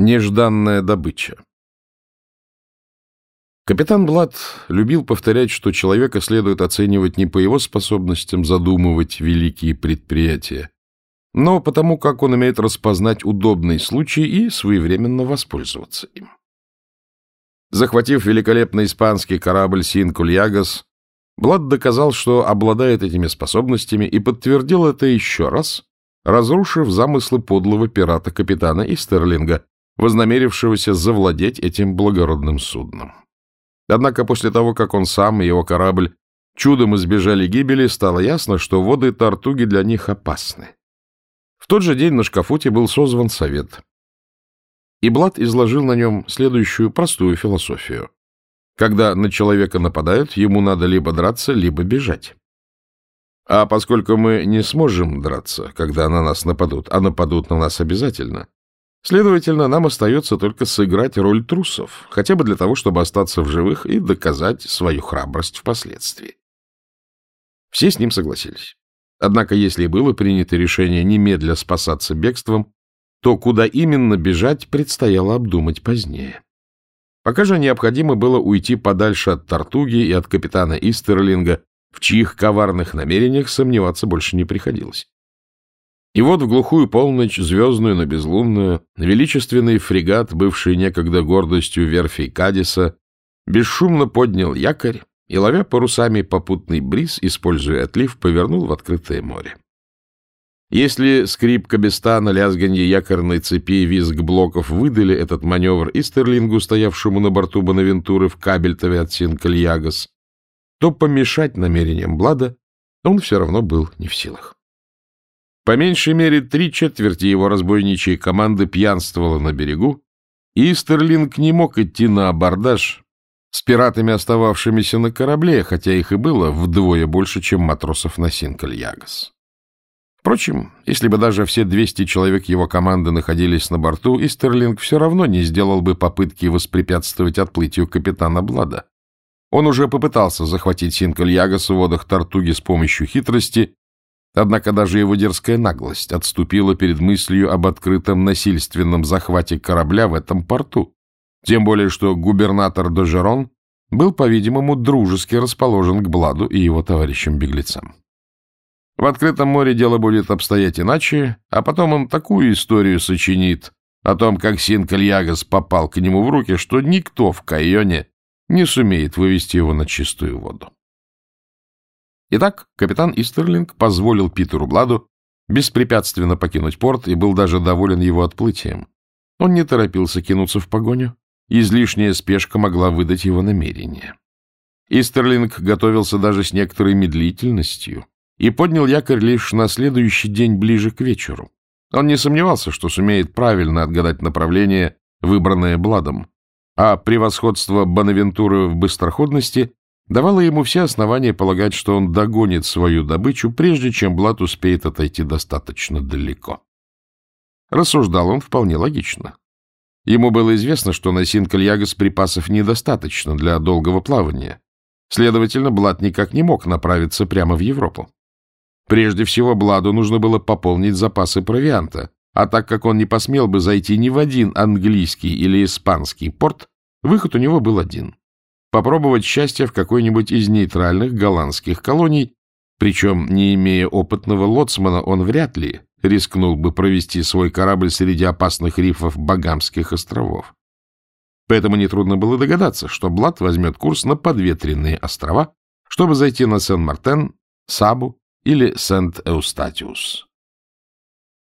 Нежданная добыча Капитан Блад любил повторять, что человека следует оценивать не по его способностям задумывать великие предприятия, но потому, как он умеет распознать удобный случай и своевременно воспользоваться им. Захватив великолепный испанский корабль «Синкульягас», Блад доказал, что обладает этими способностями и подтвердил это еще раз, разрушив замыслы подлого пирата капитана Истерлинга, вознамерившегося завладеть этим благородным судном. Однако после того, как он сам и его корабль чудом избежали гибели, стало ясно, что воды Тартуги для них опасны. В тот же день на шкафуте был созван совет. И Блад изложил на нем следующую простую философию. Когда на человека нападают, ему надо либо драться, либо бежать. А поскольку мы не сможем драться, когда на нас нападут, а нападут на нас обязательно, следовательно, нам остается только сыграть роль трусов, хотя бы для того, чтобы остаться в живых и доказать свою храбрость впоследствии. Все с ним согласились. Однако, если было принято решение немедля спасаться бегством, то куда именно бежать предстояло обдумать позднее. Пока же необходимо было уйти подальше от Тартуги и от капитана Истерлинга, в чьих коварных намерениях сомневаться больше не приходилось. И вот в глухую полночь, звездную, но безлунную, величественный фрегат, бывший некогда гордостью верфей Кадиса, бесшумно поднял якорь и, ловя парусами попутный бриз, используя отлив, повернул в открытое море. Если скрип кабестана, лязганье якорной цепи и визг блоков выдали этот маневр Истерлингу, стоявшему на борту Бонавентуры в Кабельтове от Синкальягас, то помешать намерениям Блада он все равно был не в силах. По меньшей мере три четверти его разбойничьей команды пьянствовало на берегу, и Стерлинг не мог идти на абордаж с пиратами, остававшимися на корабле, хотя их и было вдвое больше, чем матросов на Синкальягас. Впрочем, если бы даже все 200 человек его команды находились на борту, Истерлинг все равно не сделал бы попытки воспрепятствовать отплытию капитана Блада. Он уже попытался захватить Синкальягас в водах Тартуги с помощью хитрости, однако даже его дерзкая наглость отступила перед мыслью об открытом насильственном захвате корабля в этом порту, тем более что губернатор Дожерон был, по-видимому, дружески расположен к Бладу и его товарищам-беглецам. В открытом море дело будет обстоять иначе, а потом он такую историю сочинит о том, как Синкальягас попал к нему в руки, что никто в Кайоне не сумеет вывести его на чистую воду. Итак, капитан Истерлинг позволил Питеру Бладу беспрепятственно покинуть порт и был даже доволен его отплытием. Он не торопился кинуться в погоню, излишняя спешка могла выдать его намерение. Истерлинг готовился даже с некоторой медлительностью и поднял якорь лишь на следующий день ближе к вечеру. Он не сомневался, что сумеет правильно отгадать направление, выбранное Бладом, а превосходство Бонавентуры в быстроходности давало ему все основания полагать, что он догонит свою добычу, прежде чем Блад успеет отойти достаточно далеко. Рассуждал он вполне логично. Ему было известно, что на Синкальягас припасов недостаточно для долгого плавания. Следовательно, Блад никак не мог направиться прямо в Европу. Прежде всего, Бладу нужно было пополнить запасы провианта, а так как он не посмел бы зайти ни в один английский или испанский порт, выход у него был один — попробовать счастье в какой-нибудь из нейтральных голландских колоний, причем, не имея опытного лоцмана, он вряд ли рискнул бы провести свой корабль среди опасных рифов Багамских островов. Поэтому нетрудно было догадаться, что Блад возьмет курс на подветренные острова, чтобы зайти на Сен-Мартен, Сабу или Сент-Эустатиус.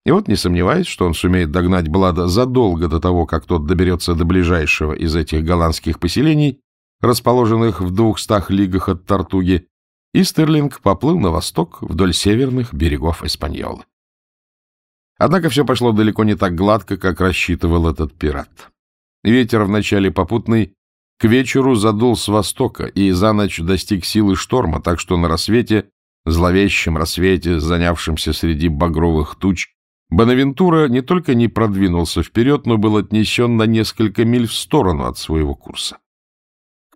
И вот, не сомневаясь, что он сумеет догнать Блада задолго до того, как тот доберется до ближайшего из этих голландских поселений, расположенных в двухстах лигах от Тартуги, Истерлинг поплыл на восток вдоль северных берегов Испаньолы. Однако все пошло далеко не так гладко, как рассчитывал этот пират. Ветер вначале попутный, к вечеру задул с востока и за ночь достиг силы шторма, так что на рассвете, зловещем рассвете, занявшемся среди багровых туч, Бонавентура не только не продвинулся вперед, но был отнесен на несколько миль в сторону от своего курса.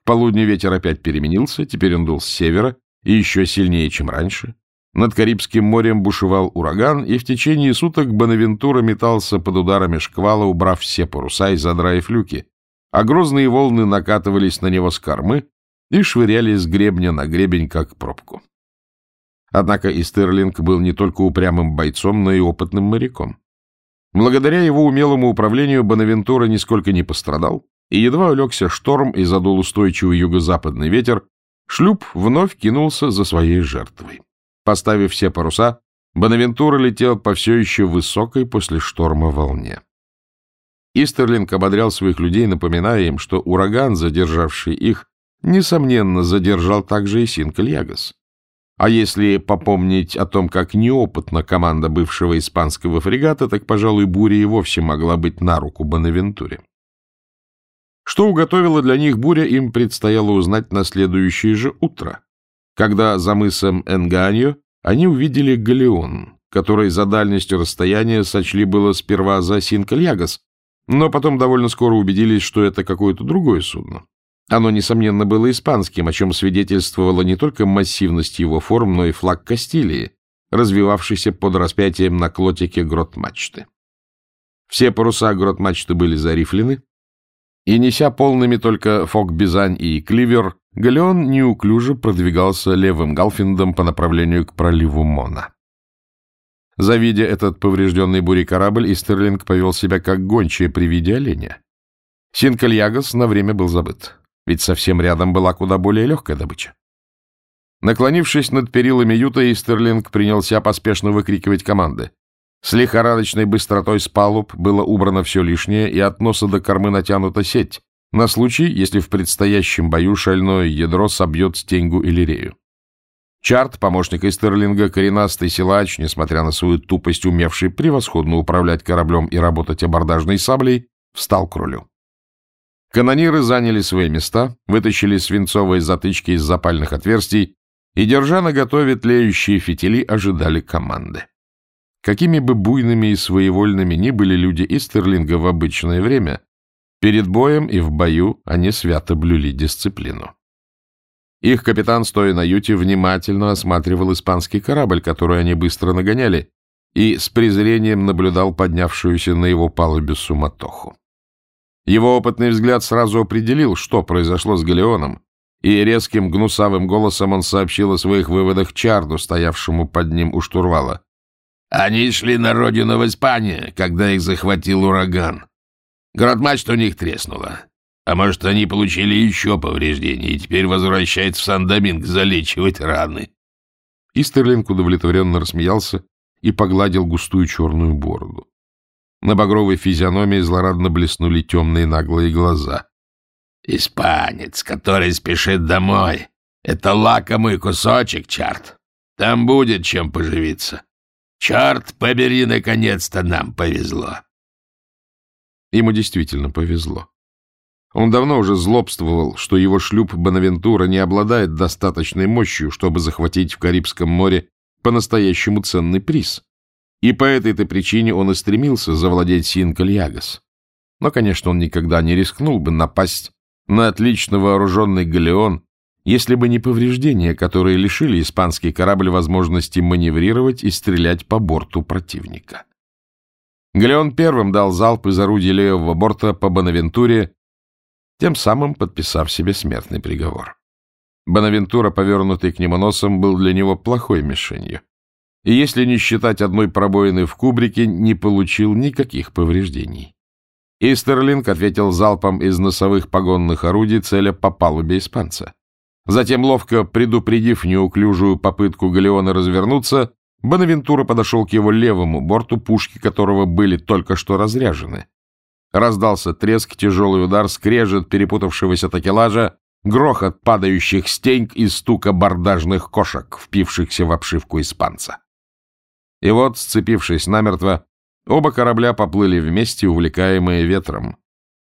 К полудню ветер опять переменился, теперь он дул с севера и еще сильнее, чем раньше. Над Карибским морем бушевал ураган, и в течение суток Бонавентура метался под ударами шквала, убрав все паруса и задраив люки, а грозные волны накатывались на него с кормы и швыряли с гребня на гребень, как пробку. Однако и Стерлинг был не только упрямым бойцом, но и опытным моряком. Благодаря его умелому управлению Бонавентура нисколько не пострадал, и едва улегся шторм и задул устойчивый юго-западный ветер, шлюп вновь кинулся за своей жертвой. Поставив все паруса, Бонавентура летел по все еще высокой после шторма волне. Истерлинг ободрял своих людей, напоминая им, что ураган, задержавший их, несомненно, задержал также и Синкальягас. А если попомнить о том, как неопытна команда бывшего испанского фрегата, так, пожалуй, буря и вовсе могла быть на руку Бонавентуре. Что уготовила для них буря, им предстояло узнать на следующее же утро, когда за мысом Энганьо они увидели галеон, который за дальностью расстояния сочли было сперва за Синкальягас, но потом довольно скоро убедились, что это какое-то другое судно. Оно, несомненно, было испанским, о чем свидетельствовала не только массивность его форм, но и флаг Кастилии, развивавшийся под распятием на клотике грот-мачты. Все паруса грот-мачты были зарифлены, и, неся полными только фок-бизань и кливер, галеон неуклюже продвигался левым галфиндом по направлению к проливу Мона. Завидя этот поврежденный бурей корабль, Истерлинг повел себя как гончая при виде оленя. Синкальягас на время был забыт ведь совсем рядом была куда более легкая добыча. Наклонившись над перилами юта, Истерлинг принялся поспешно выкрикивать команды. С лихорадочной быстротой с палуб было убрано все лишнее, и от носа до кормы натянута сеть, на случай, если в предстоящем бою шальное ядро собьет стеньгу или рею. Чарт, помощник Истерлинга, коренастый силач, несмотря на свою тупость, умевший превосходно управлять кораблем и работать абордажной саблей, встал к рулю. Канониры заняли свои места, вытащили свинцовые затычки из запальных отверстий и, держа наготове тлеющие фитили, ожидали команды. Какими бы буйными и своевольными ни были люди Истерлинга в обычное время, перед боем и в бою они свято блюли дисциплину. Их капитан, стоя на юте, внимательно осматривал испанский корабль, который они быстро нагоняли, и с презрением наблюдал поднявшуюся на его палубе суматоху. Его опытный взгляд сразу определил, что произошло с Галеоном, и резким гнусавым голосом он сообщил о своих выводах Чарду, стоявшему под ним у штурвала. «Они шли на родину в Испании, когда их захватил ураган. Грот-мачта у них треснула. А может, они получили еще повреждения и теперь возвращаются в Сан-Доминг залечивать раны». Истерлинг удовлетворенно рассмеялся и погладил густую черную бороду. На багровой физиономии злорадно блеснули темные наглые глаза. «Испанец, который спешит домой. Это лакомый кусочек, Чарт. Там будет чем поживиться. Черт побери, наконец-то нам повезло!» Ему действительно повезло. Он давно уже злобствовал, что его шлюп Бонавентура не обладает достаточной мощью, чтобы захватить в Карибском море по-настоящему ценный приз. И по этой-то причине он и стремился завладеть Синкальягас. Но, конечно, он никогда не рискнул бы напасть на отлично вооруженный галеон, если бы не повреждения, которые лишили испанский корабль возможности маневрировать и стрелять по борту противника. Галеон первым дал залп из орудия левого борта по Бонавентуре, тем самым подписав себе смертный приговор. Бонавентура, повернутый к нему носом, был для него плохой мишенью и, если не считать одной пробоины в кубрике, не получил никаких повреждений. Истерлинг ответил залпом из носовых погонных орудий, целя по палубе испанца. Затем, ловко предупредив неуклюжую попытку Галеона развернуться, Бонавентура подошел к его левому борту, пушки которого были только что разряжены. Раздался треск, тяжелый удар, скрежет перепутавшегося такелажа, грохот падающих стеньк и стука бордажных кошек, впившихся в обшивку испанца. И вот, сцепившись намертво, оба корабля поплыли вместе, увлекаемые ветром.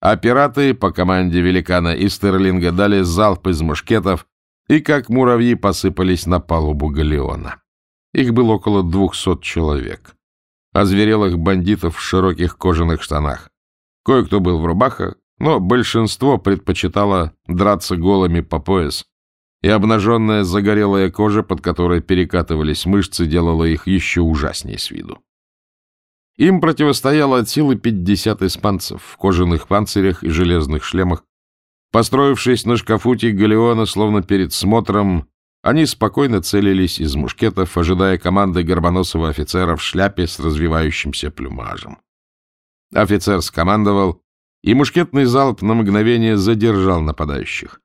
А пираты по команде великана и Стерлинга дали залп из мушкетов и, как муравьи, посыпались на палубу галеона. Их было около двухсот человек. Озверелых бандитов в широких кожаных штанах. Кое-кто был в рубахах, но большинство предпочитало драться голыми по пояс и обнаженная загорелая кожа, под которой перекатывались мышцы, делала их еще ужаснее с виду. Им противостояло от силы пятьдесят испанцев в кожаных панцирях и железных шлемах. Построившись на шкафуте галеона, словно перед смотром, они спокойно целились из мушкетов, ожидая команды горбоносого офицера в шляпе с развивающимся плюмажем. Офицер скомандовал, и мушкетный залп на мгновение задержал нападающих.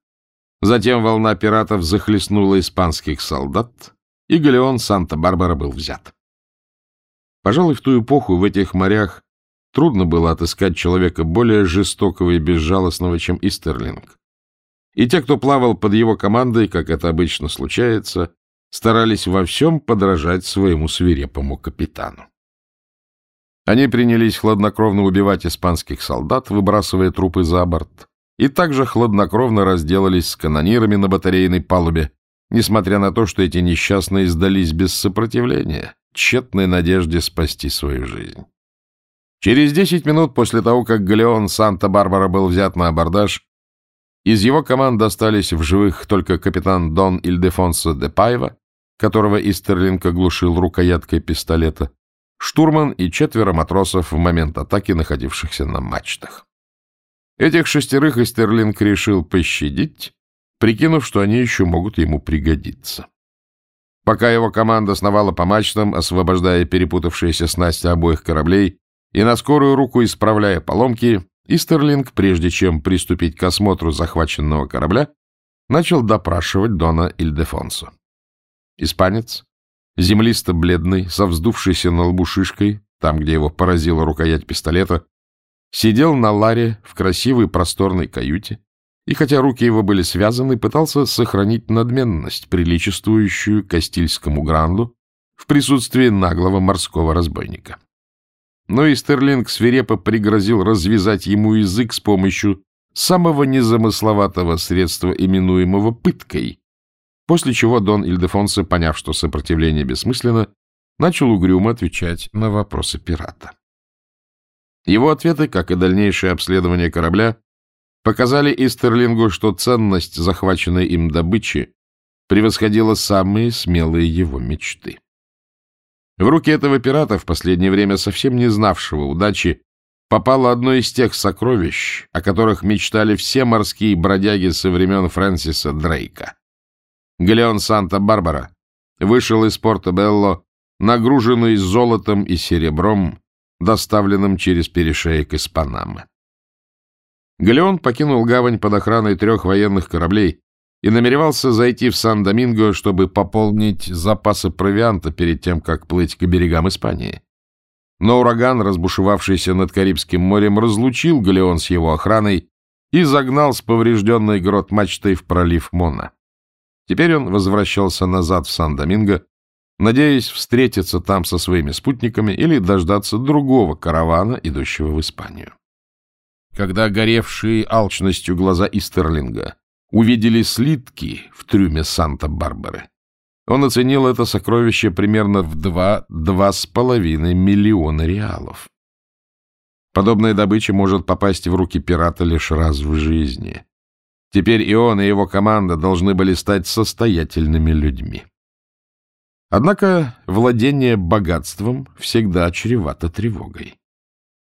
Затем волна пиратов захлестнула испанских солдат, и галеон Санта-Барбара был взят. Пожалуй, в ту эпоху в этих морях трудно было отыскать человека более жестокого и безжалостного, чем Истерлинг. И те, кто плавал под его командой, как это обычно случается, старались во всем подражать своему свирепому капитану. Они принялись хладнокровно убивать испанских солдат, выбрасывая трупы за борт и также хладнокровно разделались с канонирами на батарейной палубе, несмотря на то, что эти несчастные сдались без сопротивления, тщетной надежде спасти свою жизнь. Через десять минут после того, как галеон Санта-Барбара был взят на абордаж, из его команды остались в живых только капитан Дон Ильдефонсо де Пайва, которого Истерлинг оглушил рукояткой пистолета, штурман и четверо матросов в момент атаки, находившихся на мачтах. Этих шестерых Истерлинг решил пощадить, прикинув, что они еще могут ему пригодиться. Пока его команда сновала по мачтам, освобождая перепутавшиеся снасти обоих кораблей и на скорую руку исправляя поломки, Истерлинг, прежде чем приступить к осмотру захваченного корабля, начал допрашивать Дона Ильдефонсо. Испанец, землисто-бледный, со вздувшейся на лбу шишкой, там, где его поразила рукоять пистолета, Сидел на ларе в красивой просторной каюте, и хотя руки его были связаны, пытался сохранить надменность, приличествующую Кастильскому гранду в присутствии наглого морского разбойника. Но и Стерлинг свирепо пригрозил развязать ему язык с помощью самого незамысловатого средства, именуемого пыткой, после чего Дон Ильдефонсо, поняв, что сопротивление бессмысленно, начал угрюмо отвечать на вопросы пирата. Его ответы, как и дальнейшее обследование корабля, показали Истерлингу, что ценность захваченной им добычи превосходила самые смелые его мечты. В руки этого пирата, в последнее время совсем не знавшего удачи, попало одно из тех сокровищ, о которых мечтали все морские бродяги со времен Фрэнсиса Дрейка. Галеон Санта-Барбара вышел из порта Белло, нагруженный золотом и серебром, доставленным через перешеек из Панамы. Галеон покинул гавань под охраной трех военных кораблей и намеревался зайти в Сан-Доминго, чтобы пополнить запасы провианта перед тем, как плыть к берегам Испании. Но ураган, разбушевавшийся над Карибским морем, разлучил Галеон с его охраной и загнал с поврежденной грот мачтой в пролив Мона. Теперь он возвращался назад в Сан-Доминго, надеясь встретиться там со своими спутниками или дождаться другого каравана, идущего в Испанию. Когда горевшие алчностью глаза Истерлинга увидели слитки в трюме Санта-Барбары, он оценил это сокровище примерно в два-два с половиной миллиона реалов. Подобная добыча может попасть в руки пирата лишь раз в жизни. Теперь и он, и его команда должны были стать состоятельными людьми. Однако владение богатством всегда чревато тревогой.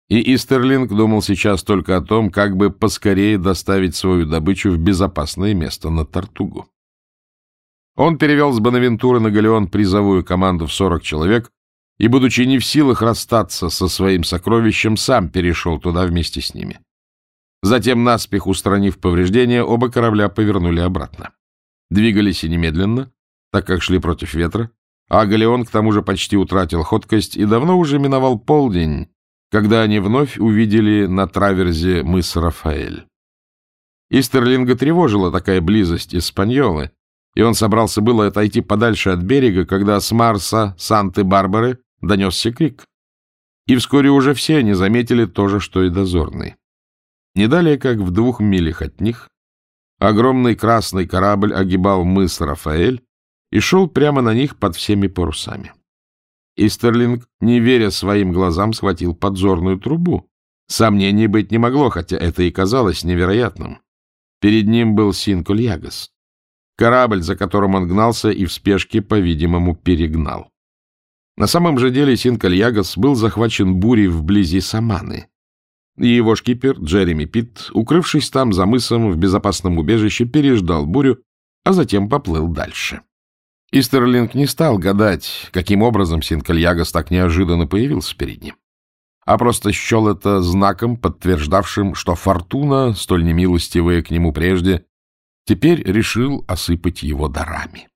И Истерлинг думал сейчас только о том, как бы поскорее доставить свою добычу в безопасное место на Тартугу. Он перевел с Бонавентуры на Галеон призовую команду в 40 человек и, будучи не в силах расстаться со своим сокровищем, сам перешел туда вместе с ними. Затем, наспех устранив повреждения, оба корабля повернули обратно. Двигались и немедленно, так как шли против ветра, а Галеон к тому же почти утратил ходкость и давно уже миновал полдень, когда они вновь увидели на траверзе мыс Рафаэль. Истерлинга тревожила такая близость Испаньолы, и он собрался было отойти подальше от берега, когда с Марса Санты-Барбары донесся крик. И вскоре уже все они заметили то же, что и дозорный. Не далее, как в двух милях от них, огромный красный корабль огибал мыс Рафаэль, и шел прямо на них под всеми парусами. Истерлинг, не веря своим глазам, схватил подзорную трубу. Сомнений быть не могло, хотя это и казалось невероятным. Перед ним был Синкульягас. Корабль, за которым он гнался и в спешке, по-видимому, перегнал. На самом же деле Синкальягас был захвачен бурей вблизи Саманы, и его шкипер Джереми Питт, укрывшись там за мысом в безопасном убежище, переждал бурю, а затем поплыл дальше. Истерлинг не стал гадать, каким образом Синкальягас так неожиданно появился перед ним, а просто счел это знаком, подтверждавшим, что фортуна, столь немилостивая к нему прежде, теперь решил осыпать его дарами.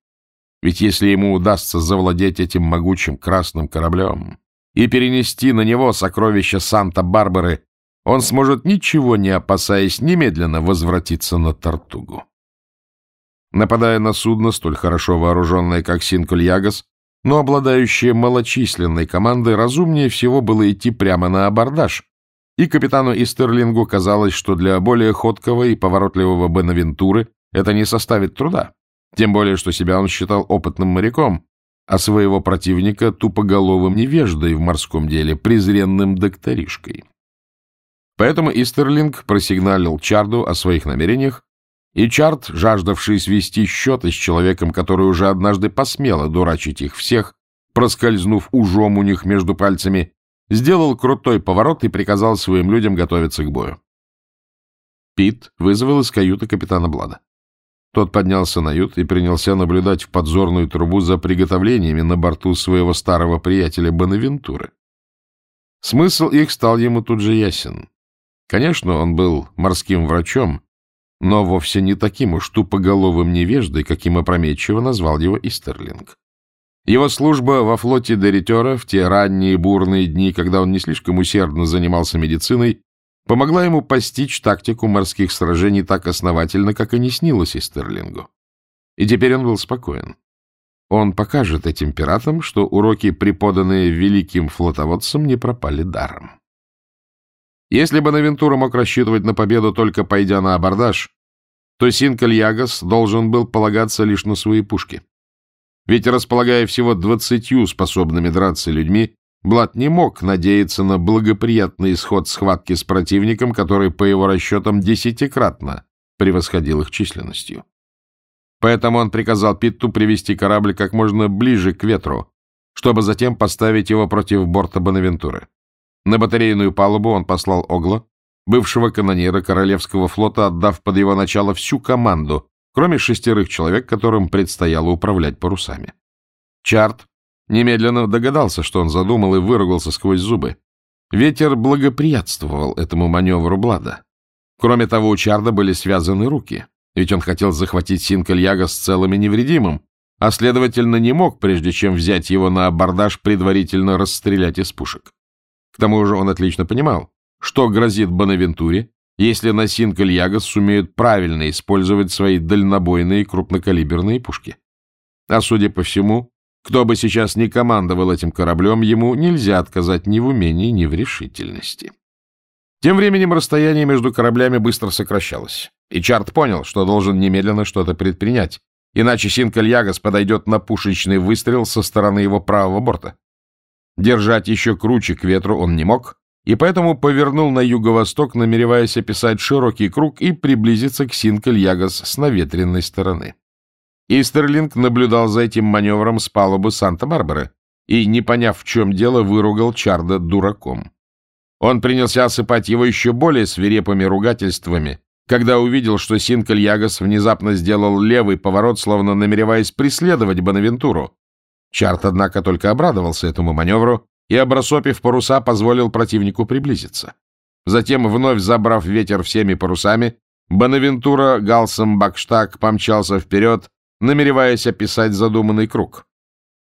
Ведь если ему удастся завладеть этим могучим красным кораблем и перенести на него сокровища Санта-Барбары, он сможет, ничего не опасаясь, немедленно возвратиться на Тартугу. Нападая на судно, столь хорошо вооруженное, как Синкульягас, но обладающее малочисленной командой, разумнее всего было идти прямо на абордаж, и капитану Истерлингу казалось, что для более ходкого и поворотливого Бенавентуры это не составит труда. Тем более, что себя он считал опытным моряком, а своего противника тупоголовым невеждой в морском деле, презренным докторишкой. Поэтому Истерлинг просигналил Чарду о своих намерениях, и Чард, жаждавший свести счеты с человеком, который уже однажды посмело дурачить их всех, проскользнув ужом у них между пальцами, сделал крутой поворот и приказал своим людям готовиться к бою. Пит вызвал из каюты капитана Блада. Тот поднялся на ют и принялся наблюдать в подзорную трубу за приготовлениями на борту своего старого приятеля Бонавентуры. Смысл их стал ему тут же ясен. Конечно, он был морским врачом, но вовсе не таким уж тупоголовым невеждой, каким опрометчиво назвал его Истерлинг. Его служба во флоте Деритера в те ранние бурные дни, когда он не слишком усердно занимался медициной, помогла ему постичь тактику морских сражений так основательно, как и не снилось Истерлингу. И теперь он был спокоен. Он покажет этим пиратам, что уроки, преподанные великим флотоводцам, не пропали даром. Если бы Навентура мог рассчитывать на победу, только пойдя на абордаж, то Синкальягас должен был полагаться лишь на свои пушки. Ведь, располагая всего двадцатью способными драться людьми, Блад не мог надеяться на благоприятный исход схватки с противником, который, по его расчетам, десятикратно превосходил их численностью. Поэтому он приказал Питту привести корабль как можно ближе к ветру, чтобы затем поставить его против борта Бонавентуры. На батарейную палубу он послал Огла, бывшего канонира Королевского флота, отдав под его начало всю команду, кроме шестерых человек, которым предстояло управлять парусами. Чарт Немедленно догадался, что он задумал, и выругался сквозь зубы. Ветер благоприятствовал этому маневру Блада. Кроме того, у Чарда были связаны руки, ведь он хотел захватить Синкальяга с целым и невредимым, а, следовательно, не мог, прежде чем взять его на абордаж, предварительно расстрелять из пушек. К тому же он отлично понимал, что грозит Бонавентуре, если на Синкальягас сумеют правильно использовать свои дальнобойные крупнокалиберные пушки. А судя по всему, кто бы сейчас ни командовал этим кораблем, ему нельзя отказать ни в умении, ни в решительности. Тем временем расстояние между кораблями быстро сокращалось, и Чарт понял, что должен немедленно что-то предпринять, иначе Синкальягас подойдет на пушечный выстрел со стороны его правого борта. Держать еще круче к ветру он не мог, и поэтому повернул на юго-восток, намереваясь описать широкий круг и приблизиться к Синкальягас с наветренной стороны. Истерлинг наблюдал за этим маневром с палубы Санта-Барбары и, не поняв, в чем дело, выругал Чарда дураком. Он принялся осыпать его еще более свирепыми ругательствами, когда увидел, что Синкальягас внезапно сделал левый поворот, словно намереваясь преследовать Бонавентуру. Чарт, однако, только обрадовался этому маневру и, обрасопив паруса, позволил противнику приблизиться. Затем, вновь забрав ветер всеми парусами, Бонавентура галсом Бакштаг помчался вперед, намереваясь описать задуманный круг.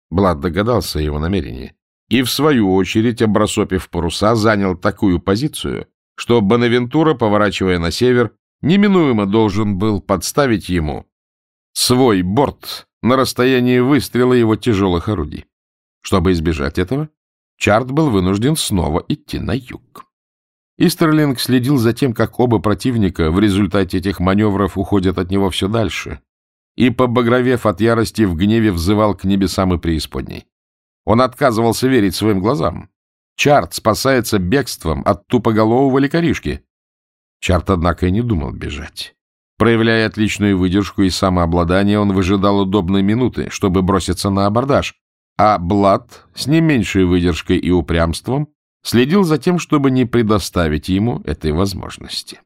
Блад догадался о его намерении и, в свою очередь, обрасопив паруса, занял такую позицию, что Бонавентура, поворачивая на север, неминуемо должен был подставить ему свой борт на расстоянии выстрела его тяжелых орудий. Чтобы избежать этого, Чарт был вынужден снова идти на юг. Истерлинг следил за тем, как оба противника в результате этих маневров уходят от него все дальше, и, побагровев от ярости, в гневе взывал к небесам и преисподней. Он отказывался верить своим глазам. Чарт спасается бегством от тупоголового лекаришки. Чарт, однако, и не думал бежать. Проявляя отличную выдержку и самообладание, он выжидал удобной минуты, чтобы броситься на абордаж, а Блад с не меньшей выдержкой и упрямством следил за тем, чтобы не предоставить ему этой возможности.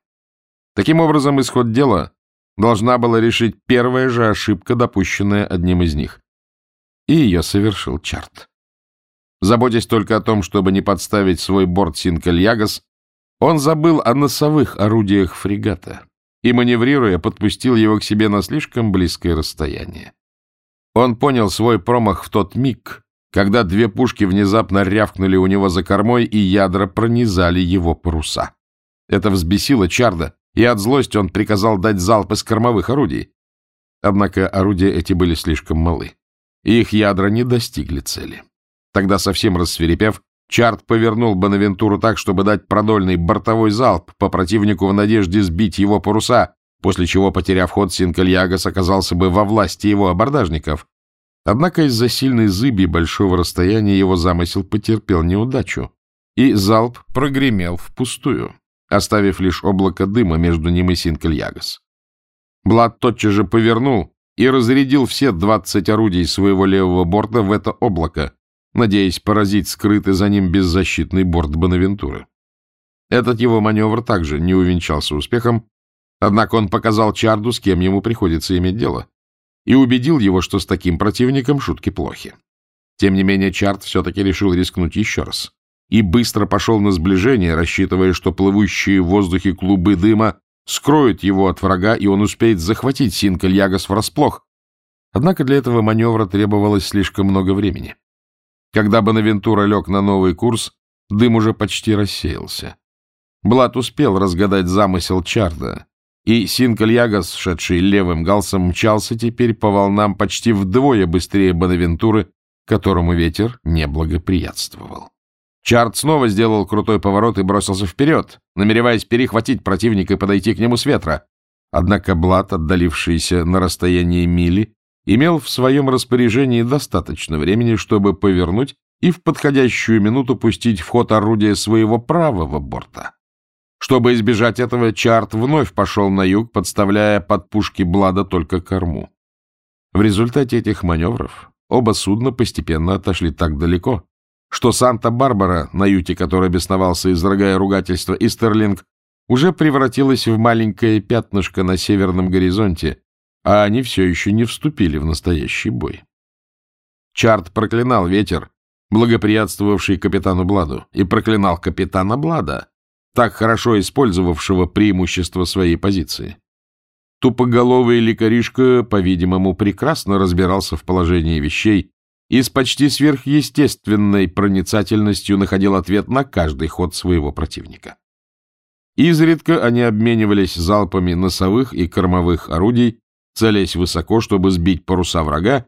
Таким образом, исход дела должна была решить первая же ошибка, допущенная одним из них. И ее совершил Чарт. Заботясь только о том, чтобы не подставить свой борт Синкальягас, он забыл о носовых орудиях фрегата и, маневрируя, подпустил его к себе на слишком близкое расстояние. Он понял свой промах в тот миг, когда две пушки внезапно рявкнули у него за кормой, и ядра пронизали его паруса. Это взбесило Чарда, и от злости он приказал дать залп из кормовых орудий. Однако орудия эти были слишком малы, и их ядра не достигли цели. Тогда, совсем рассверепев, Чарт повернул Бонавентуру так, чтобы дать продольный бортовой залп по противнику в надежде сбить его паруса, после чего, потеряв ход, Синкальягас оказался бы во власти его абордажников. Однако из-за сильной зыби большого расстояния его замысел потерпел неудачу, и залп прогремел впустую, оставив лишь облако дыма между ним и Синкальягас. Блад тотчас же повернул и разрядил все двадцать орудий своего левого борта в это облако, надеясь поразить скрытый за ним беззащитный борт Бонавентуры. Этот его маневр также не увенчался успехом, однако он показал Чарду, с кем ему приходится иметь дело, и убедил его, что с таким противником шутки плохи. Тем не менее, Чард все-таки решил рискнуть еще раз и быстро пошел на сближение, рассчитывая, что плывущие в воздухе клубы дыма скроют его от врага, и он успеет захватить Синкальягас врасплох. Однако для этого маневра требовалось слишком много времени. Когда Бонавентура лег на новый курс, дым уже почти рассеялся. Блад успел разгадать замысел Чарда, и Синкальягас, шедший левым галсом, мчался теперь по волнам почти вдвое быстрее Бонавентуры, которому ветер не благоприятствовал. Чарт снова сделал крутой поворот и бросился вперед, намереваясь перехватить противника и подойти к нему с ветра. Однако Блад, отдалившийся на расстояние мили, имел в своем распоряжении достаточно времени, чтобы повернуть и в подходящую минуту пустить в ход орудие своего правого борта. Чтобы избежать этого, Чарт вновь пошел на юг, подставляя под пушки Блада только корму. В результате этих маневров оба судна постепенно отошли так далеко, что Санта-Барбара, на юте которой бесновался, изрыгая ругательство, и Стерлинг, уже превратилась в маленькое пятнышко на северном горизонте, а они все еще не вступили в настоящий бой. Чарт проклинал ветер, благоприятствовавший капитану Бладу, и проклинал капитана Блада, так хорошо использовавшего преимущество своей позиции. Тупоголовый лекаришка, по-видимому, прекрасно разбирался в положении вещей и с почти сверхъестественной проницательностью находил ответ на каждый ход своего противника. Изредка они обменивались залпами носовых и кормовых орудий, целясь высоко, чтобы сбить паруса врага,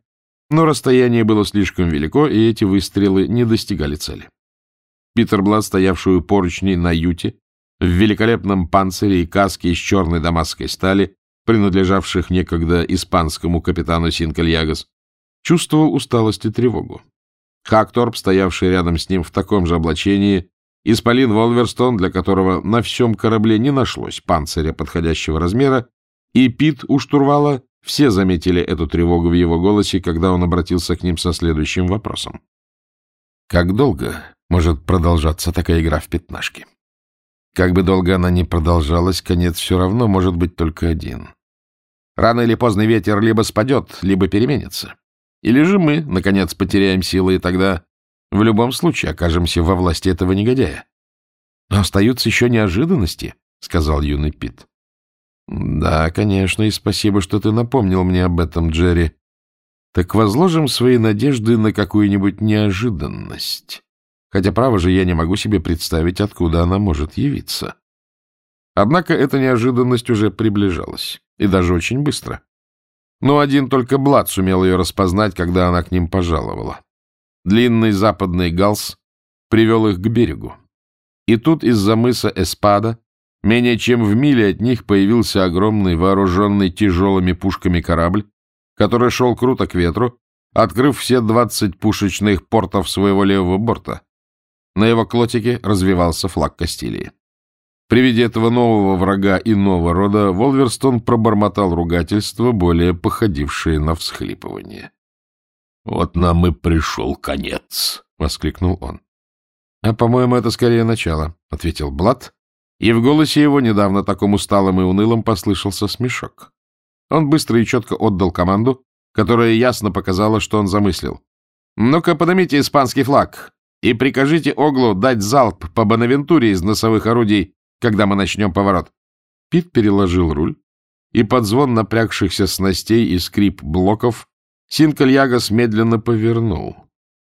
но расстояние было слишком велико, и эти выстрелы не достигали цели. Питер Блад, стоявший у поручней на юте, в великолепном панцире и каске из черной дамасской стали, принадлежавших некогда испанскому капитану Синкальягас, чувствовал усталость и тревогу. Хакторп, стоявший рядом с ним в таком же облачении, Исполин Волверстон, для которого на всем корабле не нашлось панциря подходящего размера, и Пит у штурвала все заметили эту тревогу в его голосе, когда он обратился к ним со следующим вопросом. Как долго может продолжаться такая игра в пятнашки? Как бы долго она ни продолжалась, конец все равно может быть только один. Рано или поздно ветер либо спадет, либо переменится. Или же мы, наконец, потеряем силы, и тогда в любом случае окажемся во власти этого негодяя. Но остаются еще неожиданности, — сказал юный Пит. Да, конечно, и спасибо, что ты напомнил мне об этом, Джерри. Так возложим свои надежды на какую-нибудь неожиданность. Хотя, право же, я не могу себе представить, откуда она может явиться. Однако эта неожиданность уже приближалась, и даже очень быстро. Но один только Блад сумел ее распознать, когда она к ним пожаловала. Длинный западный галс привел их к берегу. И тут из-за мыса Эспада Менее чем в миле от них появился огромный, вооруженный тяжелыми пушками корабль, который шел круто к ветру, открыв все двадцать пушечных портов своего левого борта. На его клотике развивался флаг Кастилии. При виде этого нового врага иного рода Волверстон пробормотал ругательство, более походившее на всхлипывание. — Вот нам и пришел конец! — воскликнул он. — А, по-моему, это скорее начало, — ответил Блад, и в голосе его, недавно таком усталым и унылым, послышался смешок. Он быстро и четко отдал команду, которая ясно показала, что он замыслил. «Ну-ка, поднимите испанский флаг и прикажите Оглу дать залп по Бонавентуре из носовых орудий, когда мы начнем поворот». Пит переложил руль, и под звон напрягшихся снастей и скрип блоков Синкальягас медленно повернул,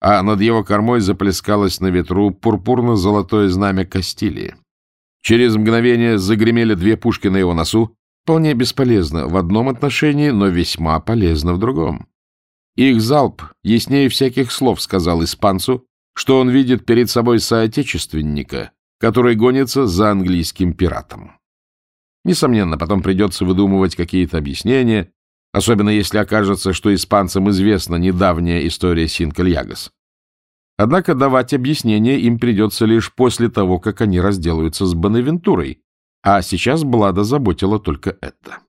а над его кормой заплескалось на ветру пурпурно-золотое знамя Кастилии. Через мгновение загремели две пушки на его носу, вполне бесполезно в одном отношении, но весьма полезно в другом. Их залп яснее всяких слов сказал испанцу, что он видит перед собой соотечественника, который гонится за английским пиратом. Несомненно, потом придется выдумывать какие-то объяснения, особенно если окажется, что испанцам известна недавняя история Синкальягас. Однако давать объяснения им придется лишь после того, как они разделаются с Бонавентурой, а сейчас Блада заботила только это.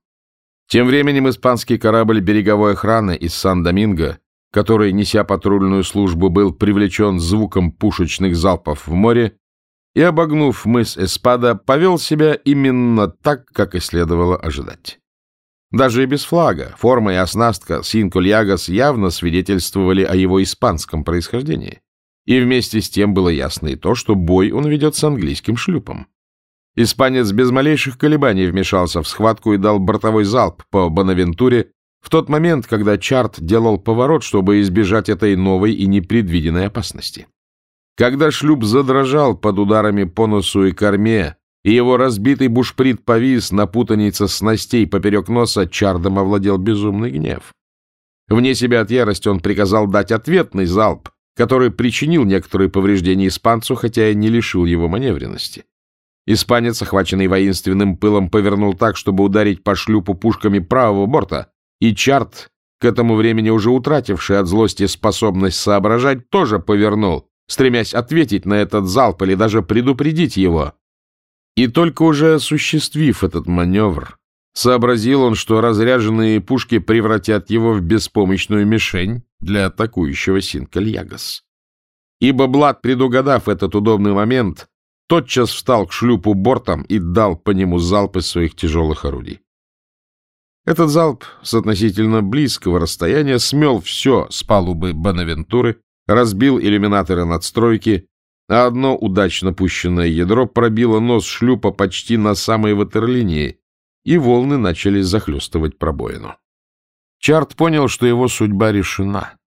Тем временем испанский корабль береговой охраны из Сан-Доминго, который, неся патрульную службу, был привлечен звуком пушечных залпов в море, и, обогнув мыс Эспада, повел себя именно так, как и следовало ожидать. Даже и без флага, форма и оснастка Синкульягас явно свидетельствовали о его испанском происхождении. И вместе с тем было ясно и то, что бой он ведет с английским шлюпом. Испанец без малейших колебаний вмешался в схватку и дал бортовой залп по Бонавентуре в тот момент, когда Чарт делал поворот, чтобы избежать этой новой и непредвиденной опасности. Когда шлюп задрожал под ударами по носу и корме, и его разбитый бушприт повис на путанице снастей поперек носа, Чардом овладел безумный гнев. Вне себя от ярости он приказал дать ответный залп, который причинил некоторые повреждения испанцу, хотя и не лишил его маневренности. Испанец, охваченный воинственным пылом, повернул так, чтобы ударить по шлюпу пушками правого борта, и Чарт, к этому времени уже утративший от злости способность соображать, тоже повернул, стремясь ответить на этот залп или даже предупредить его. И только уже осуществив этот маневр, сообразил он, что разряженные пушки превратят его в беспомощную мишень для атакующего Синкальягас. Ибо Блад, предугадав этот удобный момент, тотчас встал к шлюпу бортом и дал по нему залп из своих тяжелых орудий. Этот залп с относительно близкого расстояния смел все с палубы Бонавентуры, разбил иллюминаторы надстройки, а одно удачно пущенное ядро пробило нос шлюпа почти на самой ватерлинии, и волны начали захлестывать пробоину. Чарт понял, что его судьба решена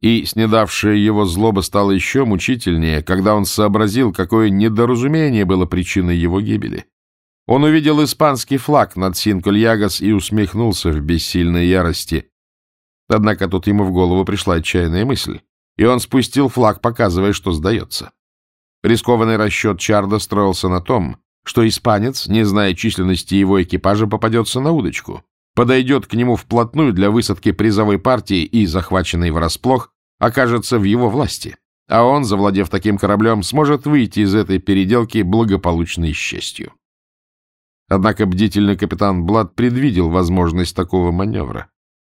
и снедавшая его злоба стала еще мучительнее, когда он сообразил, какое недоразумение было причиной его гибели. Он увидел испанский флаг над Синкульягас и усмехнулся в бессильной ярости. Однако тут ему в голову пришла отчаянная мысль, и он спустил флаг, показывая, что сдается. Рискованный расчет Чарда строился на том, что испанец, не зная численности его экипажа, попадется на удочку подойдет к нему вплотную для высадки призовой партии и, захваченный врасплох, окажется в его власти, а он, завладев таким кораблем, сможет выйти из этой переделки благополучной счастью. Однако бдительный капитан Блад предвидел возможность такого маневра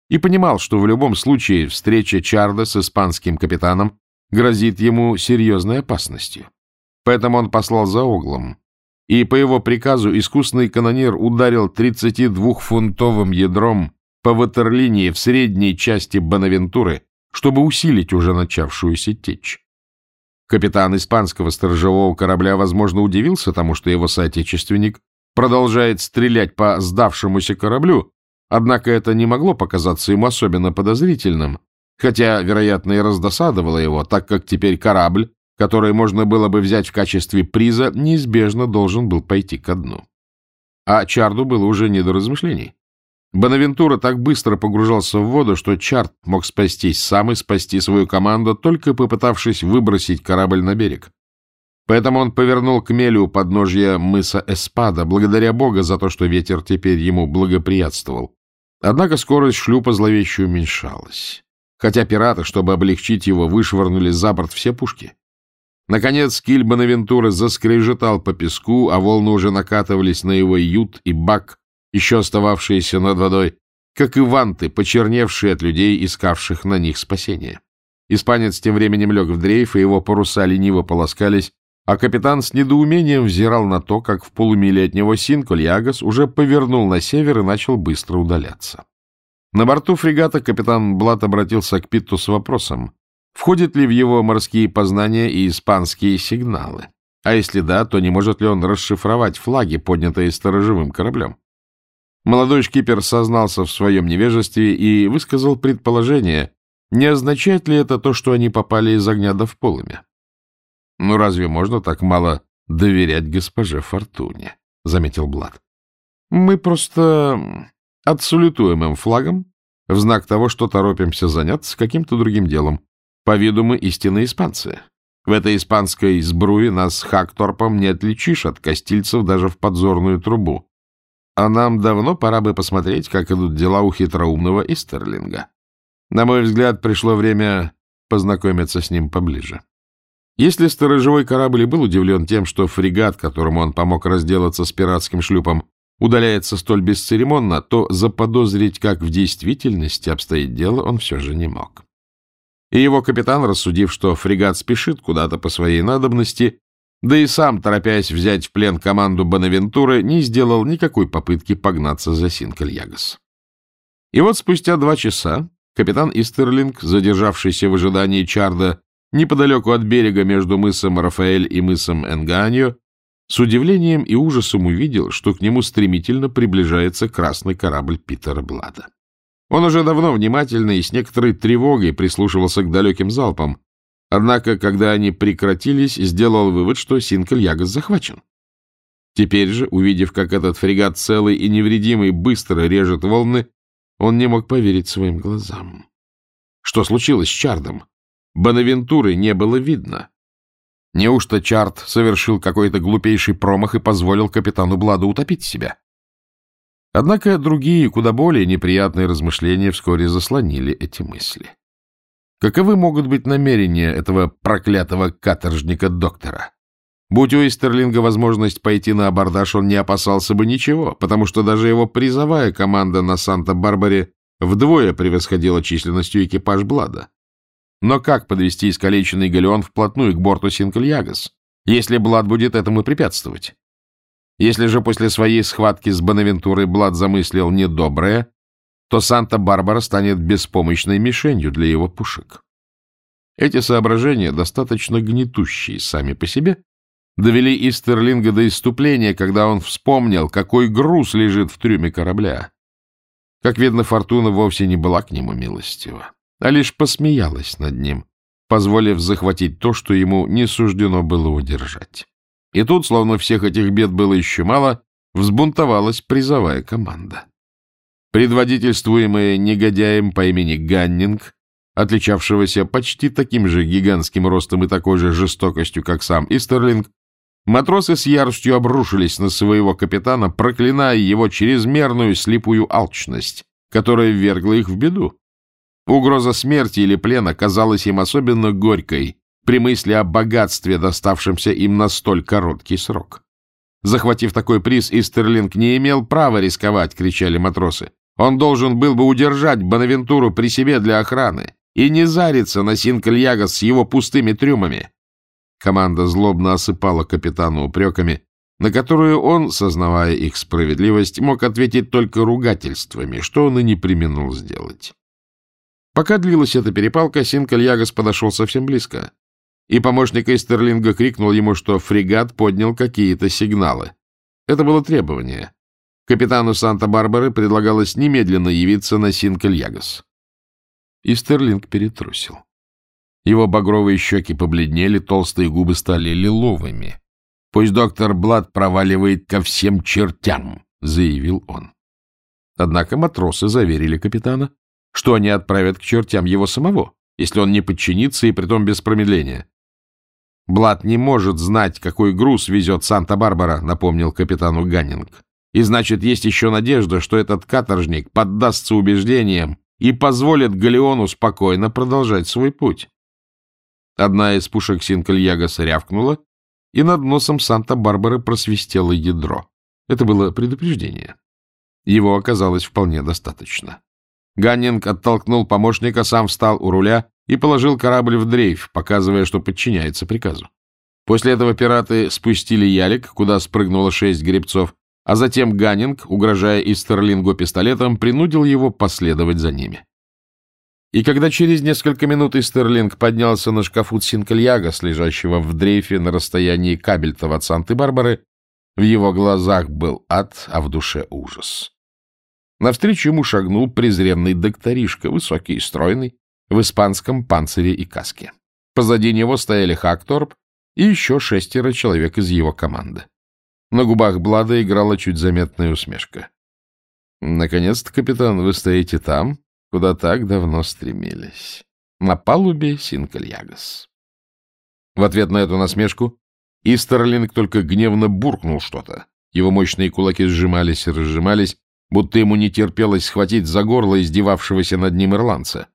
и понимал, что в любом случае встреча Чарда с испанским капитаном грозит ему серьезной опасностью. Поэтому он послал за углом, и по его приказу искусный канонир ударил 32-фунтовым ядром по ватерлинии в средней части Бонавентуры, чтобы усилить уже начавшуюся течь. Капитан испанского сторожевого корабля, возможно, удивился тому, что его соотечественник продолжает стрелять по сдавшемуся кораблю, однако это не могло показаться ему особенно подозрительным, хотя, вероятно, и раздосадовало его, так как теперь корабль который можно было бы взять в качестве приза, неизбежно должен был пойти ко дну. А Чарду было уже не до размышлений. Бонавентура так быстро погружался в воду, что Чард мог спастись сам и спасти свою команду, только попытавшись выбросить корабль на берег. Поэтому он повернул к мелю подножья мыса Эспада, благодаря Бога за то, что ветер теперь ему благоприятствовал. Однако скорость шлюпа зловеще уменьшалась. Хотя пираты, чтобы облегчить его, вышвырнули за борт все пушки. Наконец киль Бонавентуры заскрежетал по песку, а волны уже накатывались на его ют и бак, еще остававшиеся над водой, как и ванты, почерневшие от людей, искавших на них спасения. Испанец тем временем лег в дрейф, и его паруса лениво полоскались, а капитан с недоумением взирал на то, как в полумиле от него Синкольягас уже повернул на север и начал быстро удаляться. На борту фрегата капитан Блат обратился к Питту с вопросом, входят ли в его морские познания и испанские сигналы, а если да, то не может ли он расшифровать флаги, поднятые сторожевым кораблем. Молодой шкипер сознался в своем невежестве и высказал предположение, не означает ли это то, что они попали из огня до в полымя. Ну, разве можно так мало доверять госпоже Фортуне? — заметил Блад. — Мы просто отсалютуем им флагом в знак того, что торопимся заняться каким-то другим делом. По виду мы истинные испанцы. В этой испанской сбруе нас Хакторпом не отличишь от костильцев даже в подзорную трубу. А нам давно пора бы посмотреть, как идут дела у хитроумного Истерлинга. На мой взгляд, пришло время познакомиться с ним поближе. Если сторожевой корабль и был удивлен тем, что фрегат, которому он помог разделаться с пиратским шлюпом, удаляется столь бесцеремонно, то заподозрить, как в действительности обстоит дело, он все же не мог. И его капитан, рассудив, что фрегат спешит куда-то по своей надобности, да и сам, торопясь взять в плен команду Бонавентуры, не сделал никакой попытки погнаться за Синкельягас. И вот спустя два часа капитан Истерлинг, задержавшийся в ожидании Чарда, неподалеку от берега между мысом Рафаэль и мысом Энганьо, с удивлением и ужасом увидел, что к нему стремительно приближается красный корабль Питера Блада. Он уже давно внимательно и с некоторой тревогой прислушивался к далеким залпам, однако, когда они прекратились, сделал вывод, что Синкель-Ягас захвачен. Теперь же, увидев, как этот фрегат целый и невредимый быстро режет волны, он не мог поверить своим глазам. Что случилось с Чардом? Бонавентуры не было видно. Неужто Чарт совершил какой-то глупейший промах и позволил капитану Бладу утопить себя? Однако другие, куда более неприятные размышления вскоре заслонили эти мысли. Каковы могут быть намерения этого проклятого каторжника-доктора? Будь у Эстерлинга возможность пойти на абордаж, он не опасался бы ничего, потому что даже его призовая команда на Санта-Барбаре вдвое превосходила численностью экипаж Блада. Но как подвести искалеченный галеон вплотную к борту Синкельягас, если Блад будет этому препятствовать? Если же после своей схватки с Бонавентурой Блад замыслил недоброе, то Санта-Барбара станет беспомощной мишенью для его пушек. Эти соображения, достаточно гнетущие сами по себе, довели Истерлинга до иступления, когда он вспомнил, какой груз лежит в трюме корабля. Как видно, фортуна вовсе не была к нему милостива а лишь посмеялась над ним, позволив захватить то, что ему не суждено было удержать. И тут, словно всех этих бед было еще мало, взбунтовалась призовая команда. Предводительствуемая негодяем по имени Ганнинг, отличавшегося почти таким же гигантским ростом и такой же жестокостью, как сам Истерлинг, матросы с яростью обрушились на своего капитана, проклиная его чрезмерную слепую алчность, которая ввергла их в беду. Угроза смерти или плена казалась им особенно горькой при мысли о богатстве, доставшемся им на столь короткий срок. Захватив такой приз, Истерлинг не имел права рисковать, кричали матросы. Он должен был бы удержать Бонавентуру при себе для охраны и не зариться на Синкельягас с его пустыми трюмами. Команда злобно осыпала капитана упреками, на которую он, сознавая их справедливость, мог ответить только ругательствами, что он и не применул сделать. Пока длилась эта перепалка, Синкальягас подошел совсем близко, и помощник Эстерлинга крикнул ему, что фрегат поднял какие-то сигналы. Это было требование. Капитану Санта-Барбары предлагалось немедленно явиться на Синкальягас. Истерлинг перетрусил. Его багровые щеки побледнели, толстые губы стали лиловыми. «Пусть доктор Блад проваливает ко всем чертям», — заявил он. Однако матросы заверили капитана, что они отправят к чертям его самого, если он не подчинится и притом без промедления. Блад не может знать, какой груз везет Санта-Барбара, напомнил капитану Ганнинг. И значит, есть еще надежда, что этот каторжник поддастся убеждениям и позволит галеону спокойно продолжать свой путь. Одна из пушек Синко Льягаса рявкнула, и над носом Санта-Барбары просвистело ядро. Это было предупреждение. Его оказалось вполне достаточно. Ганнинг оттолкнул помощника, сам встал у руля и положил корабль в дрейф, показывая, что подчиняется приказу. После этого пираты спустили ялик, куда спрыгнуло шесть гребцов, а затем Ганнинг, угрожая Истерлингу пистолетом, принудил его последовать за ними. И когда через несколько минут Истерлинг поднялся на шкафу Синкальягас, лежащего в дрейфе на расстоянии кабельтов от Санты-Барбары, в его глазах был ад, а в душе ужас. Навстречу ему шагнул презренный докторишка, высокий и стройный, в испанском панцире и каске. Позади него стояли Хакторп и еще шестеро человек из его команды. На губах Блада играла чуть заметная усмешка. — Наконец-то, капитан, вы стоите там, куда так давно стремились. На палубе Синкальягас. В ответ на эту насмешку Истерлинг только гневно буркнул что-то. Его мощные кулаки сжимались и разжимались, будто ему не терпелось схватить за горло издевавшегося над ним ирландца.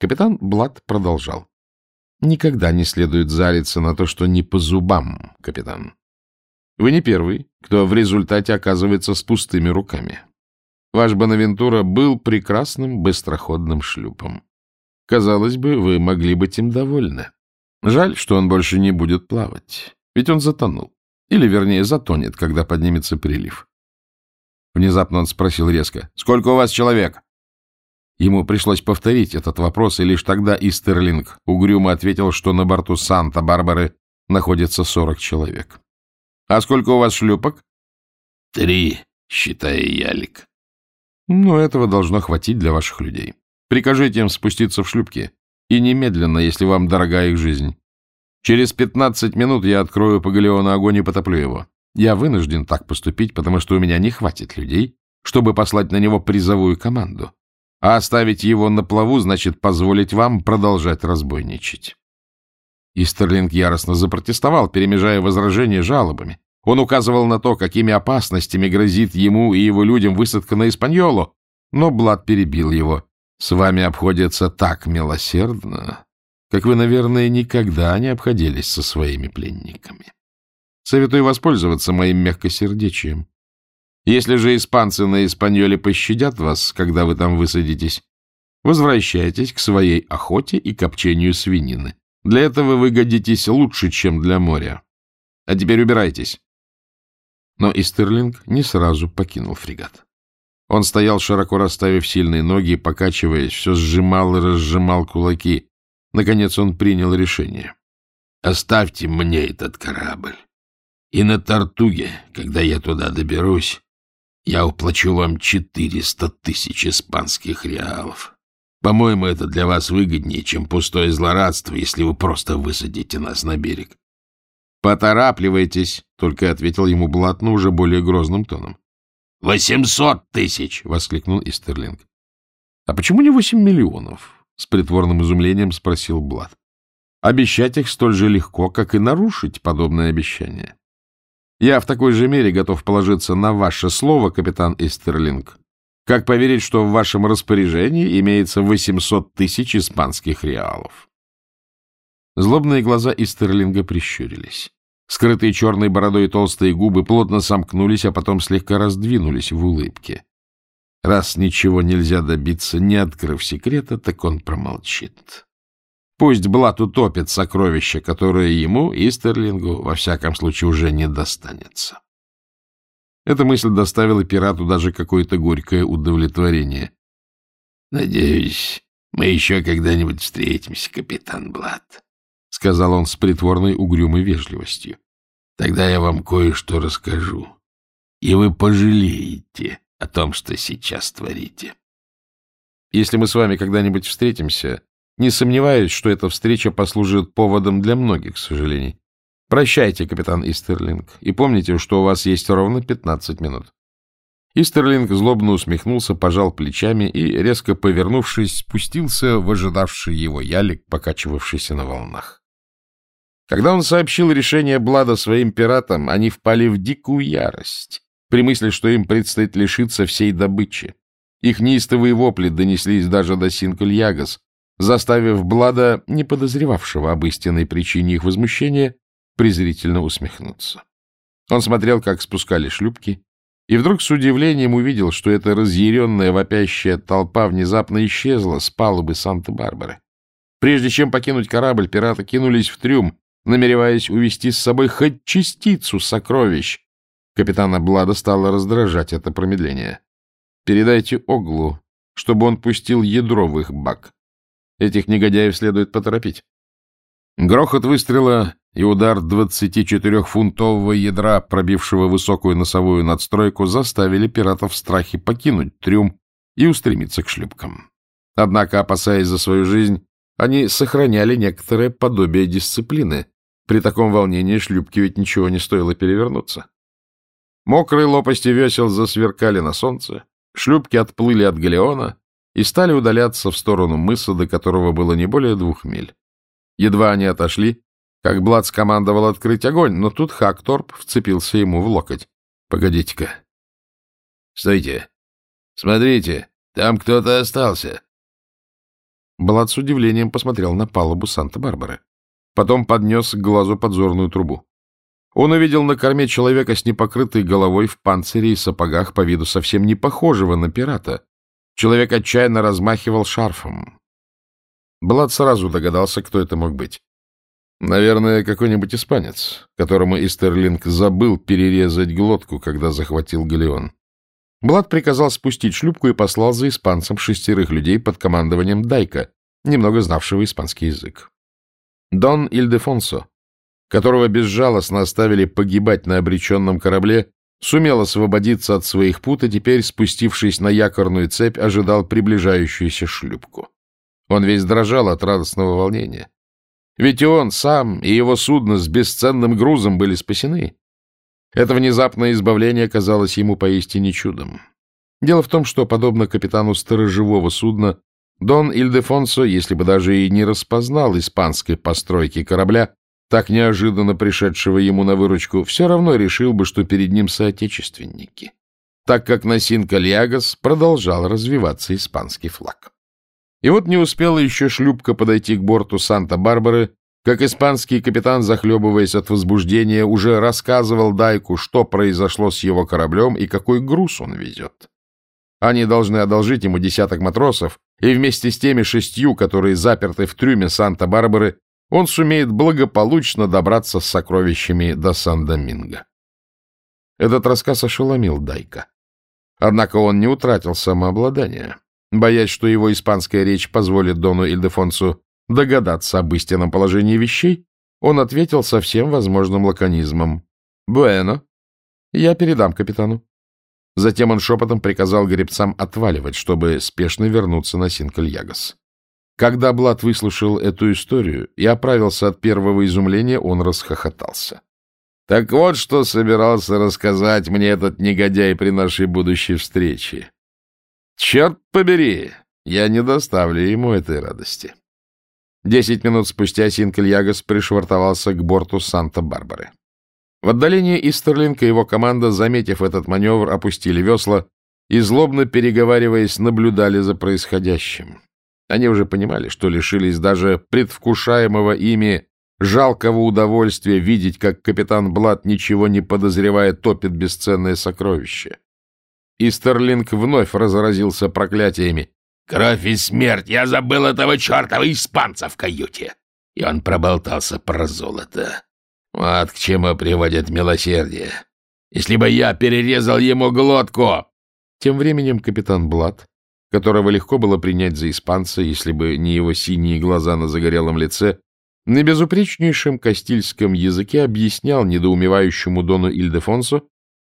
Капитан Блад продолжал. Никогда не следует зариться на то, что не по зубам, капитан. Вы не первый, кто в результате оказывается с пустыми руками. Ваш Бонавентура был прекрасным быстроходным шлюпом. Казалось бы, вы могли быть им довольны. Жаль, что он больше не будет плавать, ведь он затонул. Или, вернее, затонет, когда поднимется прилив. Внезапно он спросил резко, «Сколько у вас человек?» Ему пришлось повторить этот вопрос, и лишь тогда Истерлинг угрюмо ответил, что на борту Санта-Барбары находится сорок человек. «А сколько у вас шлюпок?» «Три, считая ялик». Ну, этого должно хватить для ваших людей. Прикажите им спуститься в шлюпки. И немедленно, если вам дорога их жизнь. Через пятнадцать минут я открою по галеону огонь и потоплю его. Я вынужден так поступить, потому что у меня не хватит людей, чтобы послать на него призовую команду. А оставить его на плаву значит позволить вам продолжать разбойничать. Истерлинг яростно запротестовал, перемежая возражения жалобами. Он указывал на то, какими опасностями грозит ему и его людям высадка на Испаньолу, но Блад перебил его. «С вами обходятся так милосердно, как вы, наверное, никогда не обходились со своими пленниками. Советую воспользоваться моим мягкосердечием. Если же испанцы на Испаньоле пощадят вас, когда вы там высадитесь, возвращайтесь к своей охоте и копчению свинины. Для этого вы годитесь лучше, чем для моря. А теперь убирайтесь. Но Истерлинг не сразу покинул фрегат. Он стоял, широко расставив сильные ноги, покачиваясь, все сжимал и разжимал кулаки. Наконец он принял решение. «Оставьте мне этот корабль. И на Тартуге, когда я туда доберусь, я уплачу вам четыреста тысяч испанских реалов. По-моему, это для вас выгоднее, чем пустое злорадство, если вы просто высадите нас на берег. «Поторапливайтесь», — только ответил ему Блатно уже более грозным тоном. «Восемьсот тысяч!» — воскликнул Истерлинг. «А почему не восемь миллионов?» — с притворным изумлением спросил Блад. «Обещать их столь же легко, как и нарушить подобное обещание. Я в такой же мере готов положиться на ваше слово, капитан Истерлинг, как поверить, что в вашем распоряжении имеется восемьсот тысяч испанских реалов». Злобные глаза Истерлинга прищурились. Скрытые черной бородой толстые губы плотно сомкнулись, а потом слегка раздвинулись в улыбке. Раз ничего нельзя добиться, не открыв секрета, так он промолчит. Пусть Блат утопит сокровище, которое ему, Истерлингу, во всяком случае, уже не достанется. Эта мысль доставила пирату даже какое-то горькое удовлетворение. — Надеюсь, мы еще когда-нибудь встретимся, капитан Блат, — сказал он с притворной угрюмой вежливостью. — Тогда я вам кое-что расскажу, и вы пожалеете о том, что сейчас творите. Если мы с вами когда-нибудь встретимся, не сомневаюсь, что эта встреча послужит поводом для многих сожалений. Прощайте, капитан Истерлинг, и помните, что у вас есть ровно пятнадцать минут. Истерлинг злобно усмехнулся, пожал плечами и, резко повернувшись, спустился в ожидавший его ялик, покачивавшийся на волнах. Когда он сообщил решение Блада своим пиратам, они впали в дикую ярость при мысли, что им предстоит лишиться всей добычи. Их неистовые вопли донеслись даже до Синкульягас, заставив Блада, не подозревавшего об истинной причине их возмущения, презрительно усмехнуться. Он смотрел, как спускали шлюпки, и вдруг с удивлением увидел, что эта разъяренная вопящая толпа внезапно исчезла с палубы Санта-Барбары. Прежде чем покинуть корабль, пираты кинулись в трюм, намереваясь увести с собой хоть частицу сокровищ. Капитана Блада стало раздражать это промедление. «Передайте Оглу, чтобы он пустил ядро в их бак. Этих негодяев следует поторопить». Грохот выстрела и удар 24-фунтового ядра, пробившего высокую носовую надстройку, заставили пиратов в страхе покинуть трюм и устремиться к шлюпкам. Однако, опасаясь за свою жизнь, они сохраняли некоторое подобие дисциплины. При таком волнении шлюпки ведь ничего не стоило перевернуться. Мокрые лопасти весел засверкали на солнце, шлюпки отплыли от галеона и стали удаляться в сторону мыса, до которого было не более двух миль. Едва они отошли, как Блад скомандовал открыть огонь, но тут Хакторп вцепился ему в локоть. — Погодите-ка. — Стойте. Смотрите, там кто-то остался. Блад с удивлением посмотрел на палубу Санта-Барбары. Потом поднес к глазу подзорную трубу. Он увидел на корме человека с непокрытой головой в панцире и сапогах по виду совсем не похожего на пирата. Человек отчаянно размахивал шарфом. Блад сразу догадался, кто это мог быть. Наверное, какой-нибудь испанец, которому Истерлинг забыл перерезать глотку, когда захватил галеон. Блад приказал спустить шлюпку и послал за испанцем шестерых людей под командованием Дайка, немного знавшего испанский язык. Дон Ильдефонсо, которого безжалостно оставили погибать на обреченном корабле, сумел освободиться от своих пут и теперь, спустившись на якорную цепь, ожидал приближающуюся шлюпку. Он весь дрожал от радостного волнения. Ведь и он сам, и его судно с бесценным грузом были спасены. Это внезапное избавление казалось ему поистине чудом. Дело в том, что, подобно капитану сторожевого судна, Дон Ильдефонсо, если бы даже и не распознал испанской постройки корабля, так неожиданно пришедшего ему на выручку, все равно решил бы, что перед ним соотечественники, так как на Синкальягас продолжал развиваться испанский флаг. И вот не успела еще шлюпка подойти к борту Санта-Барбары, как испанский капитан, захлебываясь от возбуждения, уже рассказывал Дайку, что произошло с его кораблем и какой груз он везет. Они должны одолжить ему десяток матросов, и вместе с теми шестью, которые заперты в трюме Санта-Барбары, он сумеет благополучно добраться с сокровищами до Сан-Доминго. Этот рассказ ошеломил Дайка. Однако он не утратил самообладания. Боясь, что его испанская речь позволит Дону Ильдефонсу догадаться об истинном положении вещей, он ответил со всем возможным лаконизмом. «Буэно. Я передам капитану». Затем он шепотом приказал гребцам отваливать, чтобы спешно вернуться на Синкальягас. Когда Блад выслушал эту историю и оправился от первого изумления, он расхохотался. «Так вот, что собирался рассказать мне этот негодяй при нашей будущей встрече. Черт побери, я не доставлю ему этой радости. Десять минут спустя Синкельягас пришвартовался к борту Санта-Барбары. В отдалении Истерлинг и его команда, заметив этот маневр, опустили весла и, злобно переговариваясь, наблюдали за происходящим. Они уже понимали, что лишились даже предвкушаемого ими жалкого удовольствия видеть, как капитан Блад, ничего не подозревая, топит бесценное сокровище. Стерлинг вновь разразился проклятиями. «Кровь и смерть! Я забыл этого чертова испанца в каюте!» И он проболтался про золото. Вот к чему приводит милосердие. Если бы я перерезал ему глотку! Тем временем капитан Блад, которого легко было принять за испанца, если бы не его синие глаза на загорелом лице, на безупречнейшем кастильском языке объяснял недоумевающему Дону Ильдефонсо,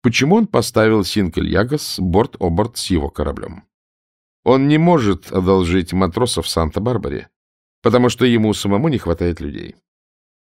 Почему он поставил Синкельягас борт-о-борт с его кораблем? Он не может одолжить матросов Санта-Барбаре, потому что ему самому не хватает людей.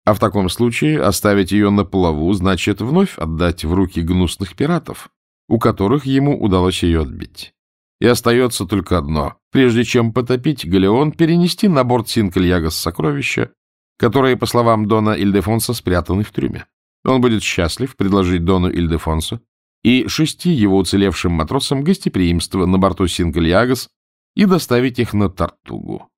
А в таком случае оставить ее на плаву значит вновь отдать в руки гнусных пиратов, у которых ему удалось ее отбить. И остается только одно. Прежде чем потопить галеон, перенести на борт Синкельягас сокровища, которые, по словам Дона Ильдефонса, спрятаны в трюме. Он будет счастлив предложить Дону Ильдефонсо и шести его уцелевшим матросам гостеприимство на борту Синкальягас и доставить их на Тартугу.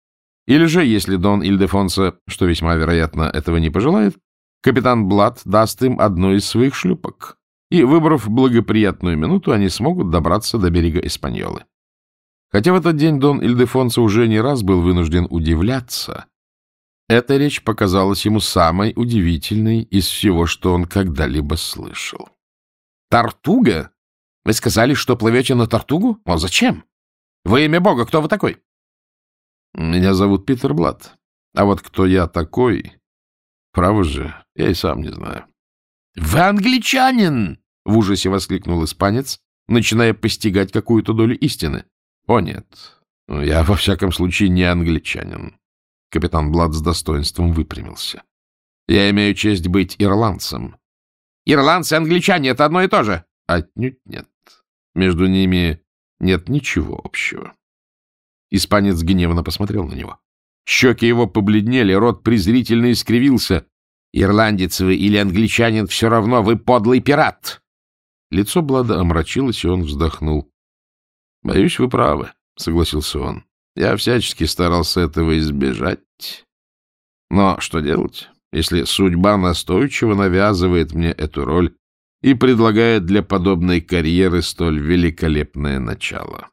Или же, если Дон Ильдефонсо, что весьма вероятно, этого не пожелает, капитан Блад даст им одну из своих шлюпок, и, выбрав благоприятную минуту, они смогут добраться до берега Испаньолы. Хотя в этот день Дон Ильдефонсо уже не раз был вынужден удивляться, эта речь показалась ему самой удивительной из всего, что он когда-либо слышал. «Тартуга? Вы сказали, что плывете на Тартугу? А зачем? Во имя Бога, кто вы такой?» Меня зовут Питер Блад. А вот кто я такой, право же, я и сам не знаю. — Вы англичанин! — в ужасе воскликнул испанец, начиная постигать какую-то долю истины. — О, нет, я во всяком случае не англичанин. Капитан Блад с достоинством выпрямился. — Я имею честь быть ирландцем. — Ирландцы и англичане — это одно и то же? — Отнюдь нет. Между ними нет ничего общего. Испанец гневно посмотрел на него. Щеки его побледнели, рот презрительно искривился. «Ирландец вы или англичанин, все равно вы подлый пират!» Лицо Блада омрачилось, и он вздохнул. «Боюсь, вы правы», — согласился он. «Я всячески старался этого избежать. Но что делать, если судьба настойчиво навязывает мне эту роль и предлагает для подобной карьеры столь великолепное начало?»